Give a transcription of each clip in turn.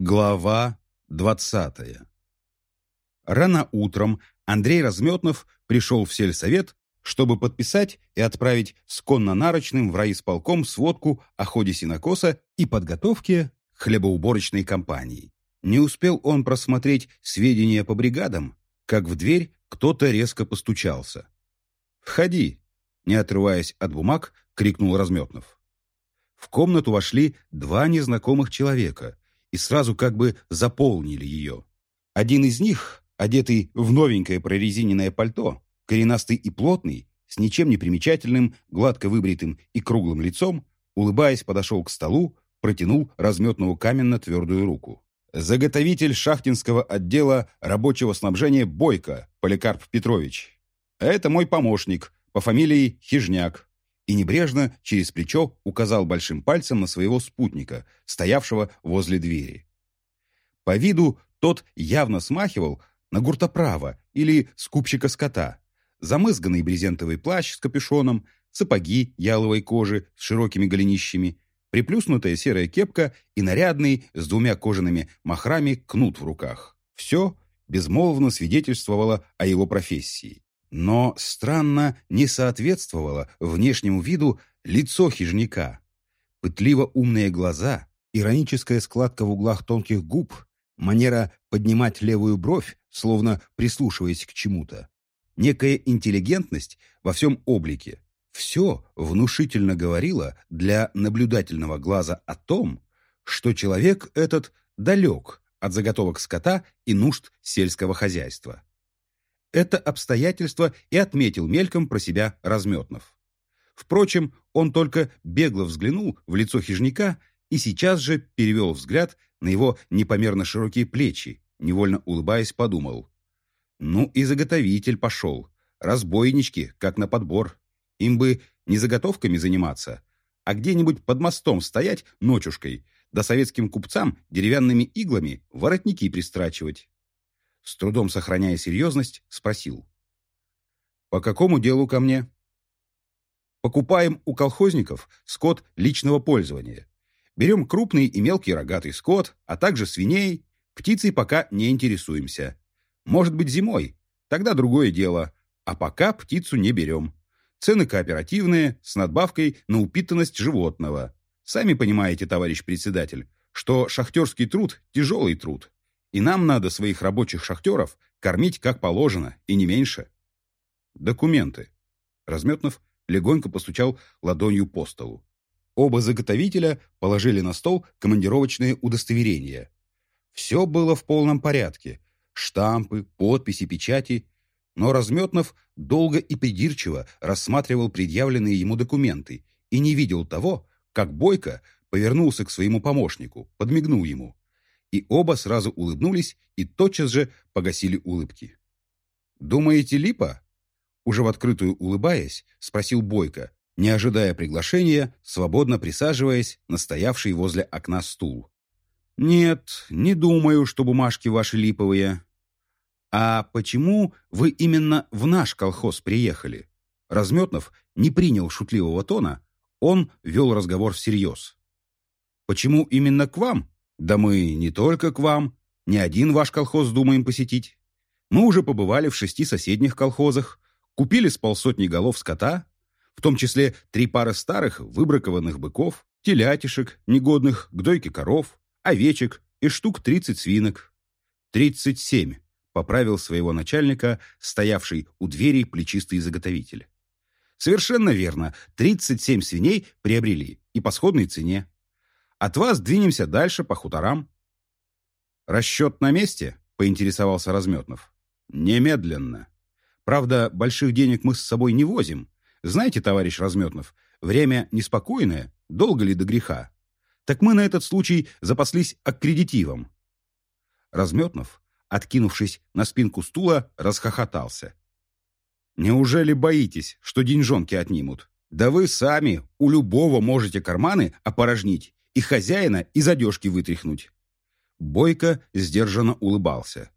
Глава двадцатая Рано утром Андрей Разметнов пришел в сельсовет, чтобы подписать и отправить с конно-нарочным в райисполком сводку о ходе синокоса и подготовке хлебоуборочной кампании. Не успел он просмотреть сведения по бригадам, как в дверь кто-то резко постучался. «Входи!» — не отрываясь от бумаг, крикнул Разметнов. В комнату вошли два незнакомых человека и сразу как бы заполнили ее. Один из них, одетый в новенькое прорезиненное пальто, коренастый и плотный, с ничем не примечательным, гладко выбритым и круглым лицом, улыбаясь, подошел к столу, протянул разметную каменно-твердую руку. Заготовитель шахтинского отдела рабочего снабжения Бойко Поликарп Петрович. Это мой помощник по фамилии Хижняк и небрежно через плечо указал большим пальцем на своего спутника, стоявшего возле двери. По виду тот явно смахивал на гуртоправа или скупщика скота. Замызганный брезентовый плащ с капюшоном, сапоги яловой кожи с широкими голенищами, приплюснутая серая кепка и нарядный с двумя кожаными махрами кнут в руках. Все безмолвно свидетельствовало о его профессии. Но странно не соответствовало внешнему виду лицо хижняка. Пытливо умные глаза, ироническая складка в углах тонких губ, манера поднимать левую бровь, словно прислушиваясь к чему-то. Некая интеллигентность во всем облике. Все внушительно говорило для наблюдательного глаза о том, что человек этот далек от заготовок скота и нужд сельского хозяйства. Это обстоятельство и отметил мельком про себя Разметнов. Впрочем, он только бегло взглянул в лицо хижника и сейчас же перевел взгляд на его непомерно широкие плечи, невольно улыбаясь, подумал. Ну и заготовитель пошел. Разбойнички, как на подбор. Им бы не заготовками заниматься, а где-нибудь под мостом стоять ночушкой, да советским купцам деревянными иглами воротники пристрачивать с трудом сохраняя серьезность, спросил. «По какому делу ко мне?» «Покупаем у колхозников скот личного пользования. Берем крупный и мелкий рогатый скот, а также свиней. Птицей пока не интересуемся. Может быть, зимой. Тогда другое дело. А пока птицу не берем. Цены кооперативные, с надбавкой на упитанность животного. Сами понимаете, товарищ председатель, что шахтерский труд – тяжелый труд. И нам надо своих рабочих шахтеров кормить как положено, и не меньше. Документы. Разметнов легонько постучал ладонью по столу. Оба заготовителя положили на стол командировочные удостоверения. Все было в полном порядке. Штампы, подписи, печати. Но Разметнов долго и придирчиво рассматривал предъявленные ему документы и не видел того, как Бойко повернулся к своему помощнику, подмигнул ему и оба сразу улыбнулись и тотчас же погасили улыбки. «Думаете, липа?» Уже в открытую улыбаясь, спросил Бойко, не ожидая приглашения, свободно присаживаясь на стоявший возле окна стул. «Нет, не думаю, что бумажки ваши липовые». «А почему вы именно в наш колхоз приехали?» Разметнов не принял шутливого тона, он вел разговор всерьез. «Почему именно к вам?» Да мы не только к вам, ни один ваш колхоз думаем посетить. Мы уже побывали в шести соседних колхозах, купили с полсотни голов скота, в том числе три пары старых выбракованных быков, телятишек, негодных к дойке коров, овечек и штук тридцать свинок. Тридцать семь, поправил своего начальника, стоявший у двери плечистый заготовитель. Совершенно верно, тридцать семь свиней приобрели и по сходной цене. От вас двинемся дальше по хуторам». «Расчет на месте?» — поинтересовался Разметнов. «Немедленно. Правда, больших денег мы с собой не возим. Знаете, товарищ Разметнов, время неспокойное, долго ли до греха? Так мы на этот случай запаслись аккредитивом». Разметнов, откинувшись на спинку стула, расхохотался. «Неужели боитесь, что деньжонки отнимут? Да вы сами у любого можете карманы опорожнить и хозяина из одежки вытряхнуть. Бойко сдержанно улыбался.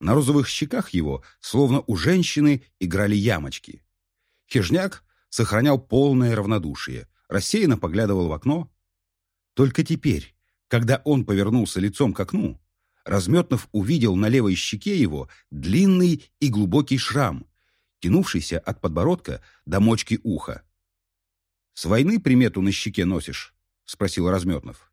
На розовых щеках его, словно у женщины, играли ямочки. Хижняк сохранял полное равнодушие, рассеянно поглядывал в окно. Только теперь, Когда он повернулся лицом к окну, Разметнов увидел на левой щеке его длинный и глубокий шрам, тянувшийся от подбородка до мочки уха. «С войны примету на щеке носишь?» — спросил Разметнов.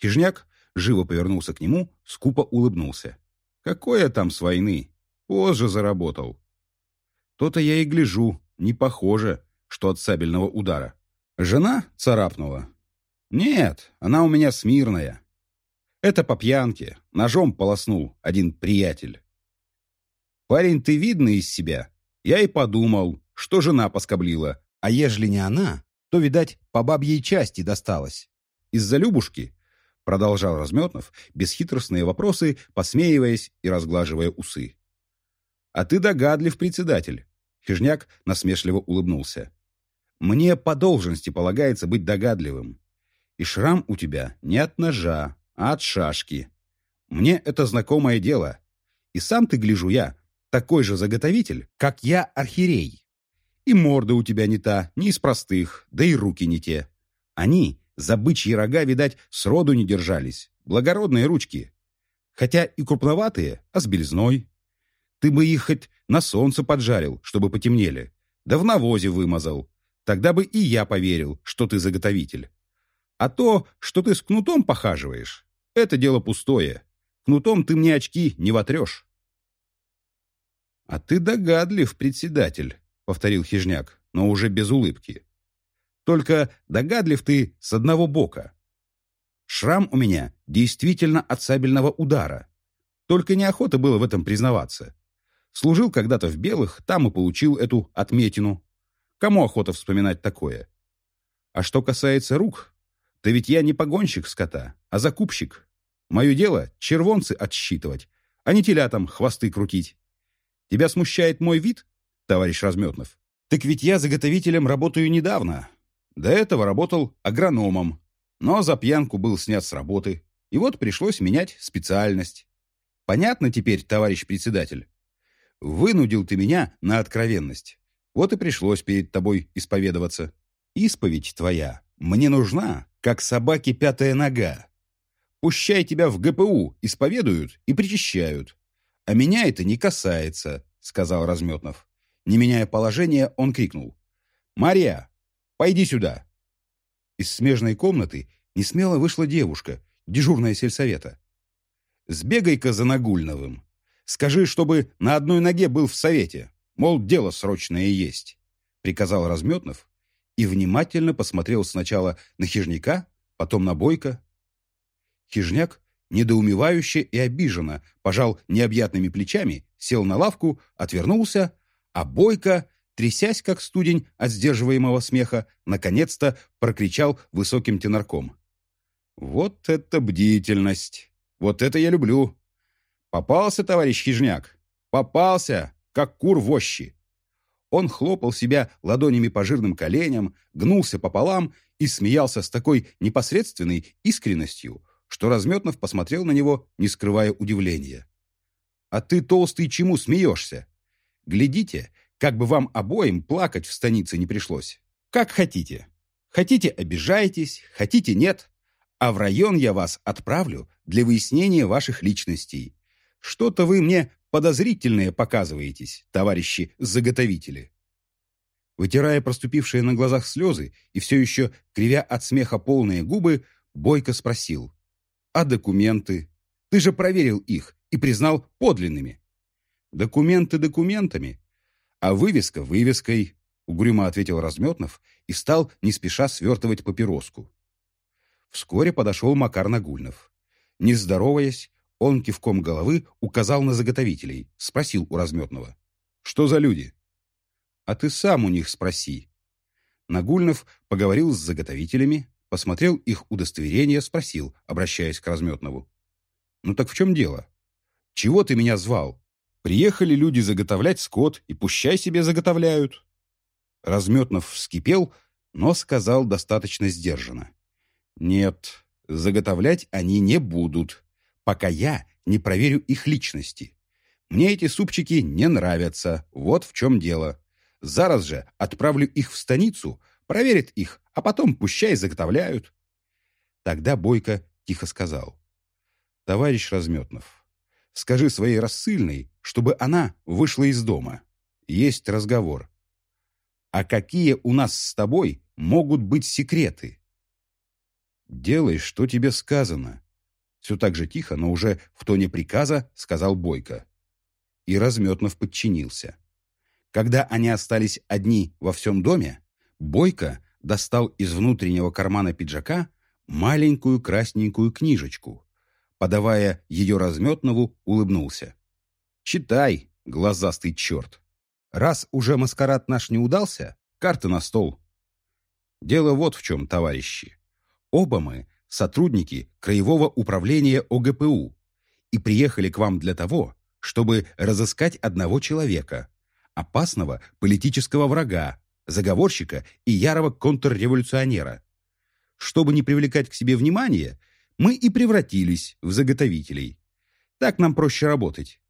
Хижняк живо повернулся к нему, скупо улыбнулся. «Какое там с войны? Позже заработал». «То-то я и гляжу, не похоже, что от сабельного удара. Жена царапнула?» «Нет, она у меня смирная. Это по пьянке. Ножом полоснул один приятель. Парень, ты видный из себя. Я и подумал, что жена поскоблила. А ежели не она, то, видать, по бабьей части досталось. Из-за Любушки, продолжал Разметнов, бесхитростные вопросы, посмеиваясь и разглаживая усы. А ты догадлив, председатель. Хижняк насмешливо улыбнулся. Мне по должности полагается быть догадливым. И шрам у тебя не от ножа, от шашки. Мне это знакомое дело. И сам ты, гляжу я, такой же заготовитель, как я архирей. И морда у тебя не та, не из простых, да и руки не те. Они за бычьи рога, видать, сроду не держались. Благородные ручки. Хотя и крупноватые, а с белизной. Ты бы их хоть на солнце поджарил, чтобы потемнели. Да в навозе вымазал. Тогда бы и я поверил, что ты заготовитель. А то, что ты с кнутом похаживаешь, это дело пустое. Кнутом ты мне очки не вотрешь. — А ты догадлив, председатель, — повторил хижняк, но уже без улыбки. — Только догадлив ты с одного бока. Шрам у меня действительно от сабельного удара. Только неохота было в этом признаваться. Служил когда-то в белых, там и получил эту отметину. Кому охота вспоминать такое? А что касается рук, да ведь я не погонщик скота, а закупщик. Мое дело — червонцы отсчитывать, а не телятам хвосты крутить. Тебя смущает мой вид, товарищ Разметнов? Так ведь я заготовителем работаю недавно. До этого работал агрономом, но за пьянку был снят с работы. И вот пришлось менять специальность. Понятно теперь, товарищ председатель? Вынудил ты меня на откровенность. Вот и пришлось перед тобой исповедоваться. Исповедь твоя мне нужна, как собаке пятая нога. Пущай тебя в ГПУ исповедуют и причащают. А меня это не касается, сказал Разметнов. Не меняя положения, он крикнул. «Мария, пойди сюда!» Из смежной комнаты несмело вышла девушка, дежурная сельсовета. «Сбегай-ка за Нагульновым. Скажи, чтобы на одной ноге был в совете. Мол, дело срочное есть», — приказал Разметнов и внимательно посмотрел сначала на хижняка, потом на Бойко. Хижняк, недоумевающе и обиженно, пожал необъятными плечами, сел на лавку, отвернулся, а Бойко, трясясь как студень от сдерживаемого смеха, наконец-то прокричал высоким тенорком. «Вот это бдительность! Вот это я люблю! Попался, товарищ Хижняк! Попался, как кур в ощи! Он хлопал себя ладонями по жирным коленям, гнулся пополам и смеялся с такой непосредственной искренностью, что Разметнов посмотрел на него, не скрывая удивления. «А ты, толстый, чему смеешься? Глядите, как бы вам обоим плакать в станице не пришлось. Как хотите. Хотите, обижайтесь, хотите, нет. А в район я вас отправлю для выяснения ваших личностей. Что-то вы мне подозрительные показываетесь, товарищи заготовители. Вытирая проступившие на глазах слезы и все еще, кривя от смеха полные губы, Бойко спросил. «А документы? Ты же проверил их и признал подлинными». «Документы документами, а вывеска вывеской», — угрюмо ответил Разметнов и стал не спеша свертывать папироску. Вскоре подошел Макар Нагульнов. Не здороваясь, он кивком головы указал на заготовителей, спросил у разметного. «Что за люди?» «А ты сам у них спроси». Нагульнов поговорил с заготовителями, посмотрел их удостоверение, спросил, обращаясь к разметнову. «Ну так в чем дело? Чего ты меня звал? Приехали люди заготовлять скот, и пущай себе заготовляют». Разметнов вскипел, но сказал достаточно сдержанно. «Нет, заготовлять они не будут пока я не проверю их личности. Мне эти супчики не нравятся, вот в чем дело. Зараз же отправлю их в станицу, проверят их, а потом пущай заготовляют. Тогда Бойко тихо сказал. «Товарищ Разметнов, скажи своей рассыльной, чтобы она вышла из дома. Есть разговор. А какие у нас с тобой могут быть секреты?» «Делай, что тебе сказано», — все так же тихо, но уже в тоне приказа сказал Бойко. И Разметнов подчинился. Когда они остались одни во всем доме, Бойко достал из внутреннего кармана пиджака маленькую красненькую книжечку. Подавая ее Разметнову, улыбнулся. «Читай, глазастый черт. Раз уже маскарад наш не удался, карты на стол. Дело вот в чем, товарищи. Оба мы сотрудники Краевого управления ОГПУ и приехали к вам для того, чтобы разыскать одного человека, опасного политического врага, заговорщика и ярого контрреволюционера. Чтобы не привлекать к себе внимания, мы и превратились в заготовителей. Так нам проще работать.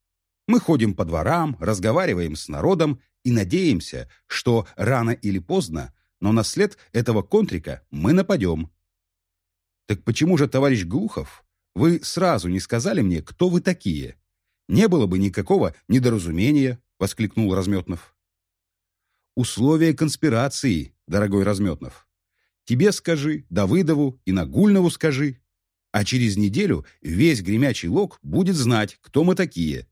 Мы ходим по дворам, разговариваем с народом и надеемся, что рано или поздно, но на след этого контрика мы нападем. Так почему же, товарищ Глухов, вы сразу не сказали мне, кто вы такие? Не было бы никакого недоразумения, воскликнул Разметнов. Условия конспирации, дорогой Разметнов. Тебе скажи, Давыдову и Нагульнову скажи. А через неделю весь гремячий лог будет знать, кто мы такие.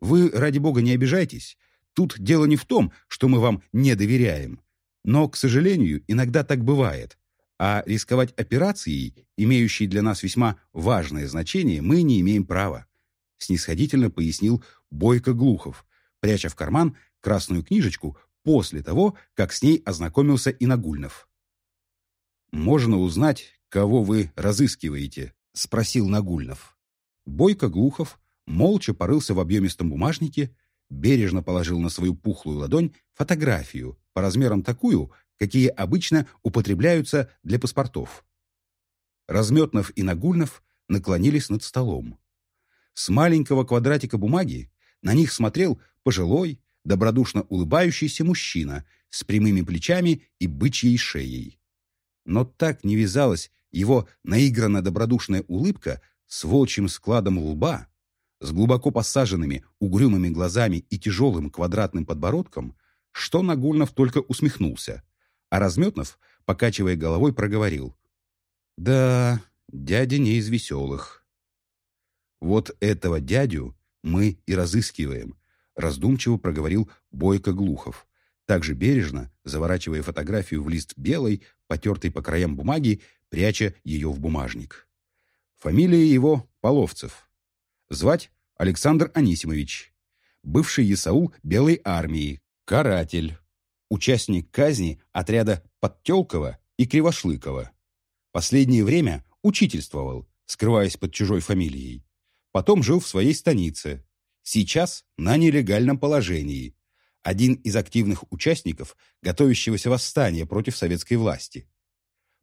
Вы, ради бога, не обижайтесь. Тут дело не в том, что мы вам не доверяем. Но, к сожалению, иногда так бывает. А рисковать операцией, имеющей для нас весьма важное значение, мы не имеем права. Снисходительно пояснил Бойко Глухов, пряча в карман красную книжечку после того, как с ней ознакомился и Нагульнов. «Можно узнать, кого вы разыскиваете?» — спросил Нагульнов. Бойко Глухов молча порылся в объемистом бумажнике, бережно положил на свою пухлую ладонь фотографию, по размерам такую, какие обычно употребляются для паспортов. Разметнов и Нагульнов наклонились над столом. С маленького квадратика бумаги на них смотрел пожилой, добродушно улыбающийся мужчина с прямыми плечами и бычьей шеей. Но так не вязалась его наигранно добродушная улыбка с волчьим складом лба, с глубоко посаженными угрюмыми глазами и тяжелым квадратным подбородком, что Нагульнов только усмехнулся, а Разметнов, покачивая головой, проговорил. «Да, дядя не из веселых». «Вот этого дядю мы и разыскиваем», раздумчиво проговорил Бойко Глухов, также бережно заворачивая фотографию в лист белой, потертой по краям бумаги, пряча ее в бумажник. Фамилия его Половцев. Звать Александр Анисимович. Бывший Исаул Белой армии, каратель. Участник казни отряда Подтелкова и Кривошлыкова. Последнее время учительствовал, скрываясь под чужой фамилией. Потом жил в своей станице, Сейчас на нелегальном положении. Один из активных участников готовящегося восстания против советской власти.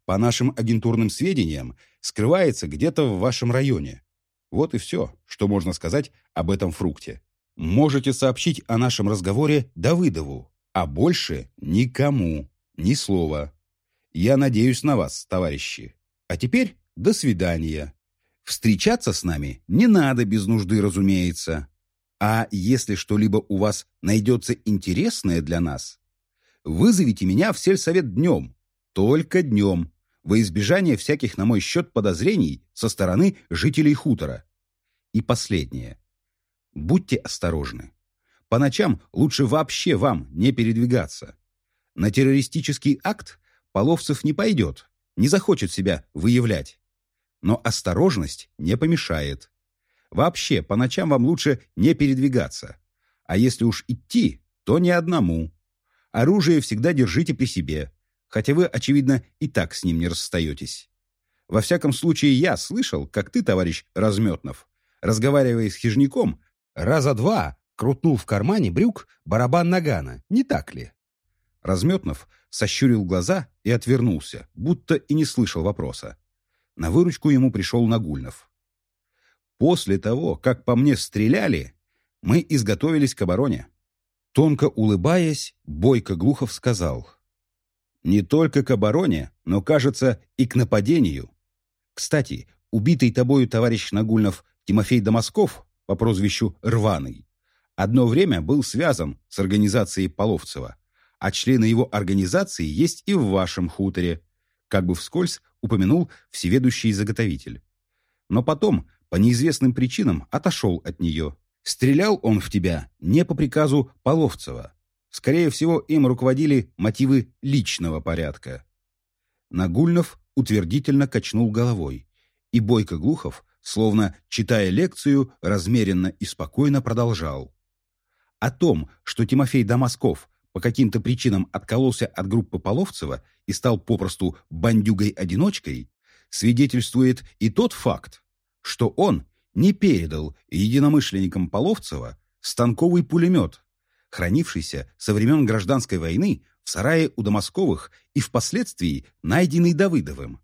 По нашим агентурным сведениям, скрывается где-то в вашем районе. Вот и все, что можно сказать об этом фрукте. Можете сообщить о нашем разговоре Давыдову, а больше никому, ни слова. Я надеюсь на вас, товарищи. А теперь до свидания. Встречаться с нами не надо без нужды, разумеется. А если что-либо у вас найдется интересное для нас, вызовите меня в сельсовет днем, только днем, во избежание всяких на мой счет подозрений со стороны жителей хутора. И последнее. Будьте осторожны. По ночам лучше вообще вам не передвигаться. На террористический акт Половцев не пойдет, не захочет себя выявлять. Но осторожность не помешает. Вообще, по ночам вам лучше не передвигаться. А если уж идти, то не одному. Оружие всегда держите при себе, хотя вы, очевидно, и так с ним не расстаетесь. Во всяком случае, я слышал, как ты, товарищ Разметнов, разговаривая с хижняком, раза два крутнул в кармане брюк барабан нагана, не так ли? Разметнов сощурил глаза и отвернулся, будто и не слышал вопроса. На выручку ему пришел Нагульнов. После того, как по мне стреляли, мы изготовились к обороне. Тонко улыбаясь, Бойко Глухов сказал. Не только к обороне, но, кажется, и к нападению. Кстати, убитый тобою товарищ Нагульнов Тимофей Домосков по прозвищу Рваный одно время был связан с организацией Половцева, а члены его организации есть и в вашем хуторе, как бы вскользь упомянул всеведущий заготовитель. Но потом, по неизвестным причинам, отошел от нее. Стрелял он в тебя не по приказу Половцева. Скорее всего, им руководили мотивы личного порядка. Нагульнов утвердительно качнул головой, и Бойко Глухов, словно читая лекцию, размеренно и спокойно продолжал. О том, что Тимофей Дамасков по каким-то причинам откололся от группы Половцева и стал попросту бандюгой-одиночкой, свидетельствует и тот факт, что он не передал единомышленникам Половцева станковый пулемет, хранившийся со времен гражданской войны в сарае у Домосковых и впоследствии найденный Давыдовым.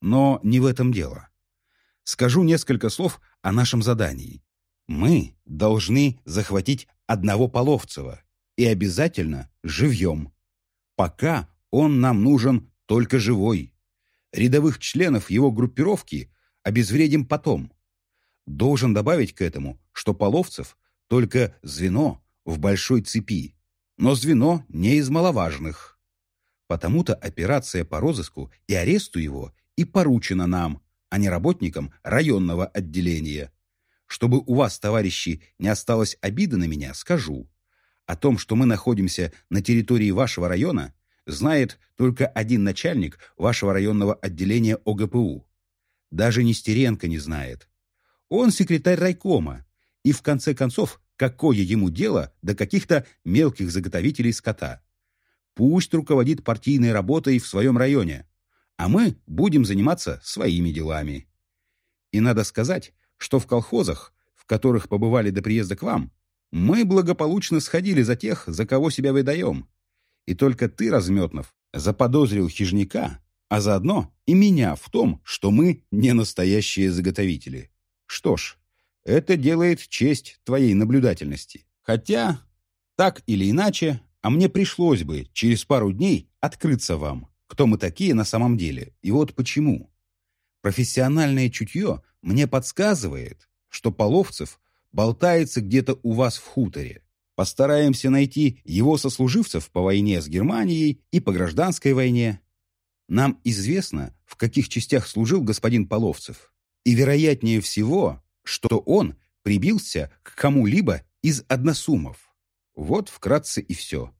Но не в этом дело. Скажу несколько слов о нашем задании. Мы должны захватить одного Половцева, и обязательно живьем. Пока он нам нужен только живой. Рядовых членов его группировки обезвредим потом. Должен добавить к этому, что Половцев только звено в большой цепи, но звено не из маловажных. Потому-то операция по розыску и аресту его и поручена нам, а не работникам районного отделения. Чтобы у вас, товарищи, не осталось обиды на меня, скажу. О том, что мы находимся на территории вашего района, знает только один начальник вашего районного отделения ОГПУ. Даже Нестеренко не знает. Он секретарь райкома, и в конце концов, какое ему дело до каких-то мелких заготовителей скота? Пусть руководит партийной работой в своем районе, а мы будем заниматься своими делами. И надо сказать, что в колхозах, в которых побывали до приезда к вам, мы благополучно сходили за тех, за кого себя выдаем. И только ты, Разметнов, заподозрил хижника, а заодно и меня в том, что мы не настоящие заготовители. Что ж, это делает честь твоей наблюдательности. Хотя, так или иначе, а мне пришлось бы через пару дней открыться вам, кто мы такие на самом деле, и вот почему. Профессиональное чутье мне подсказывает, что Половцев болтается где-то у вас в хуторе. Постараемся найти его сослуживцев по войне с Германией и по гражданской войне. Нам известно, в каких частях служил господин Половцев. И вероятнее всего, что он прибился к кому-либо из односумов. Вот вкратце и все.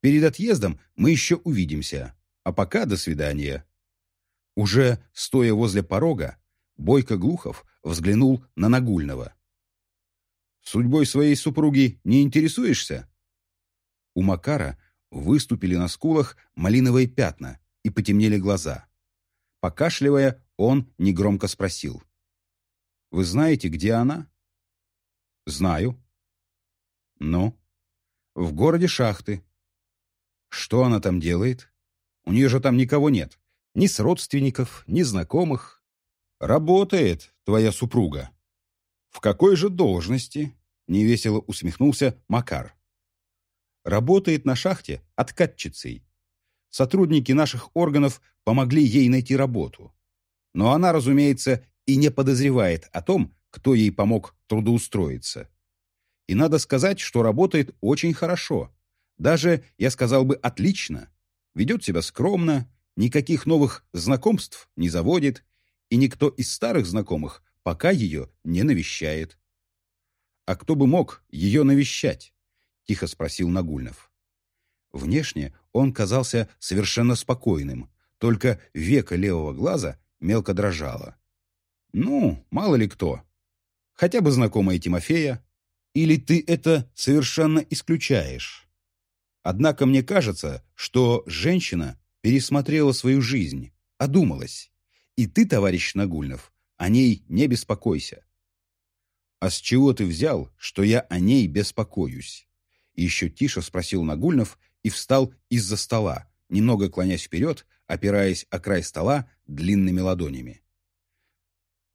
Перед отъездом мы еще увидимся. А пока до свидания. Уже стоя возле порога, Бойко Глухов взглянул на Нагульного. Судьбой своей супруги не интересуешься?» У Макара выступили на скулах малиновые пятна и потемнели глаза. Покашливая, он негромко спросил. «Вы знаете, где она?» «Знаю». «Ну?» «В городе Шахты». «Что она там делает? У нее же там никого нет. Ни с родственников, ни знакомых». «Работает твоя супруга», «В какой же должности?» — невесело усмехнулся Макар. «Работает на шахте откатчицей. Сотрудники наших органов помогли ей найти работу. Но она, разумеется, и не подозревает о том, кто ей помог трудоустроиться. И надо сказать, что работает очень хорошо. Даже, я сказал бы, отлично. Ведет себя скромно, никаких новых знакомств не заводит, и никто из старых знакомых пока ее не навещает. «А кто бы мог ее навещать?» — тихо спросил Нагульнов. Внешне он казался совершенно спокойным, только века левого глаза мелко дрожало. «Ну, мало ли кто. Хотя бы знакомая Тимофея. Или ты это совершенно исключаешь? Однако мне кажется, что женщина пересмотрела свою жизнь, одумалась. И ты, товарищ Нагульнов, о ней не беспокойся. А с чего ты взял, что я о ней беспокоюсь? Еще тише спросил Нагульнов и встал из-за стола, немного клонясь вперед, опираясь о край стола длинными ладонями.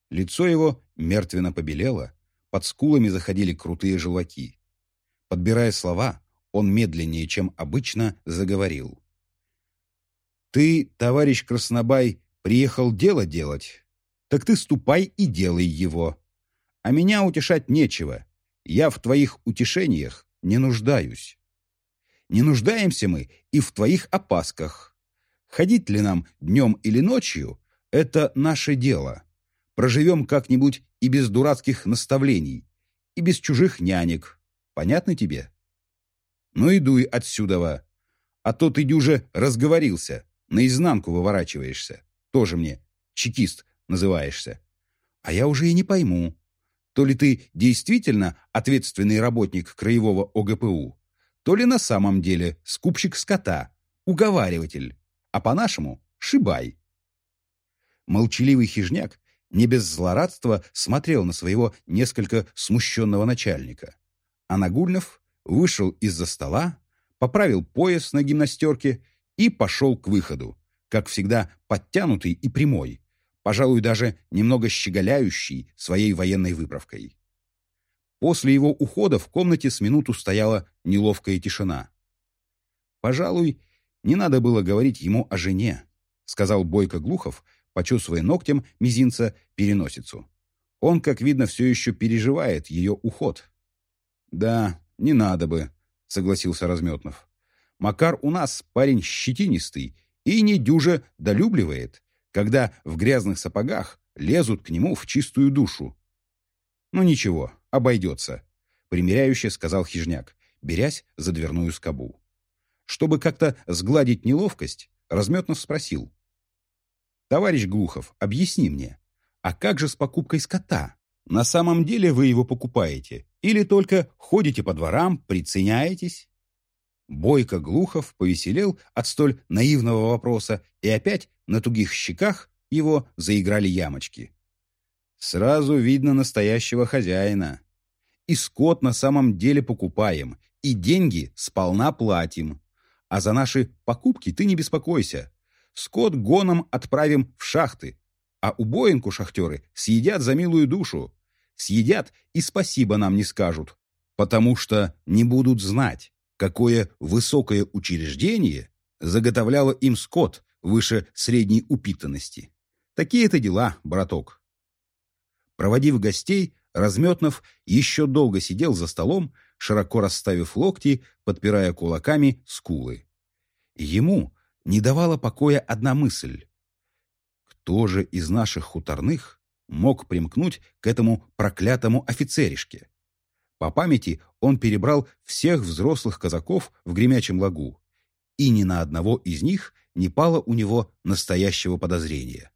Лицо его мертвенно побелело, под скулами заходили крутые желваки. Подбирая слова, он медленнее, чем обычно, заговорил. «Ты, товарищ Краснобай, приехал дело делать, так ты ступай и делай его. А меня утешать нечего. Я в твоих утешениях не нуждаюсь. Не нуждаемся мы и в твоих опасках. Ходить ли нам днем или ночью — это наше дело. Проживем как-нибудь и без дурацких наставлений, и без чужих нянек. Понятно тебе? Ну и дуй отсюда, а то ты дюже разговорился, наизнанку выворачиваешься. Тоже мне чекист называешься. А я уже и не пойму, то ли ты действительно ответственный работник краевого ОГПУ, то ли на самом деле скупщик скота, уговариватель, а по-нашему — шибай. Молчаливый хижняк не без злорадства смотрел на своего несколько смущенного начальника. А Нагульнов вышел из-за стола, поправил пояс на гимнастерке и пошел к выходу, как всегда подтянутый и прямой, пожалуй, даже немного щеголяющий своей военной выправкой. После его ухода в комнате с минуту стояла неловкая тишина. «Пожалуй, не надо было говорить ему о жене», сказал Бойко Глухов, почесывая ногтем мизинца переносицу. Он, как видно, все еще переживает ее уход. «Да, не надо бы», — согласился Разметнов. «Макар у нас парень щетинистый и недюже долюбливает когда в грязных сапогах лезут к нему в чистую душу. «Ну ничего, обойдется», — примиряюще сказал хижняк, берясь за дверную скобу. Чтобы как-то сгладить неловкость, Разметнов спросил. «Товарищ Глухов, объясни мне, а как же с покупкой скота? На самом деле вы его покупаете или только ходите по дворам, приценяетесь?» Бойко Глухов повеселел от столь наивного вопроса, и опять на тугих щеках его заиграли ямочки. Сразу видно настоящего хозяина. И скот на самом деле покупаем, и деньги сполна платим. А за наши покупки ты не беспокойся. Скот гоном отправим в шахты, а убоинку шахтеры съедят за милую душу. Съедят и спасибо нам не скажут, потому что не будут знать, какое высокое учреждение заготовляло им скот выше средней упитанности. Такие-то дела, браток. Проводив гостей, Разметнов еще долго сидел за столом, широко расставив локти, подпирая кулаками скулы. Ему не давала покоя одна мысль. Кто же из наших хуторных мог примкнуть к этому проклятому офицеришке? По памяти он перебрал всех взрослых казаков в Гремячем лагу, и ни на одного из них не пало у него настоящего подозрения.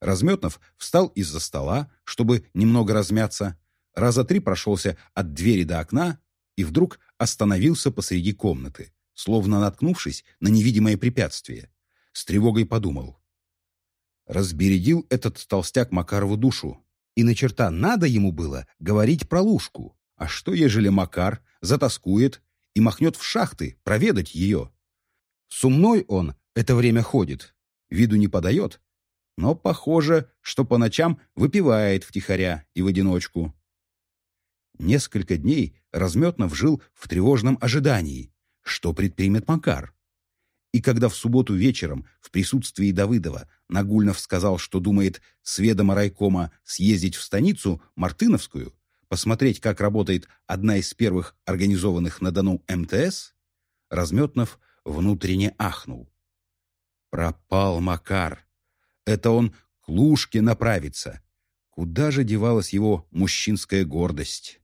Разметнов встал из-за стола, чтобы немного размяться, раза три прошелся от двери до окна и вдруг остановился посреди комнаты, словно наткнувшись на невидимое препятствие. С тревогой подумал. Разбередил этот толстяк Макарову душу, и на черта надо ему было говорить про лужку. А что, ежели Макар затаскует и махнет в шахты проведать ее? Сумной он это время ходит, виду не подает, но похоже, что по ночам выпивает втихаря и в одиночку. Несколько дней Разметнов жил в тревожном ожидании, что предпримет Макар. И когда в субботу вечером в присутствии Давыдова Нагульнов сказал, что думает с ведома райкома съездить в станицу Мартыновскую, посмотреть, как работает одна из первых организованных на Дону МТС, Разметнов внутренне ахнул. Пропал Макар. Это он к Лужке направится. Куда же девалась его мужчинская гордость?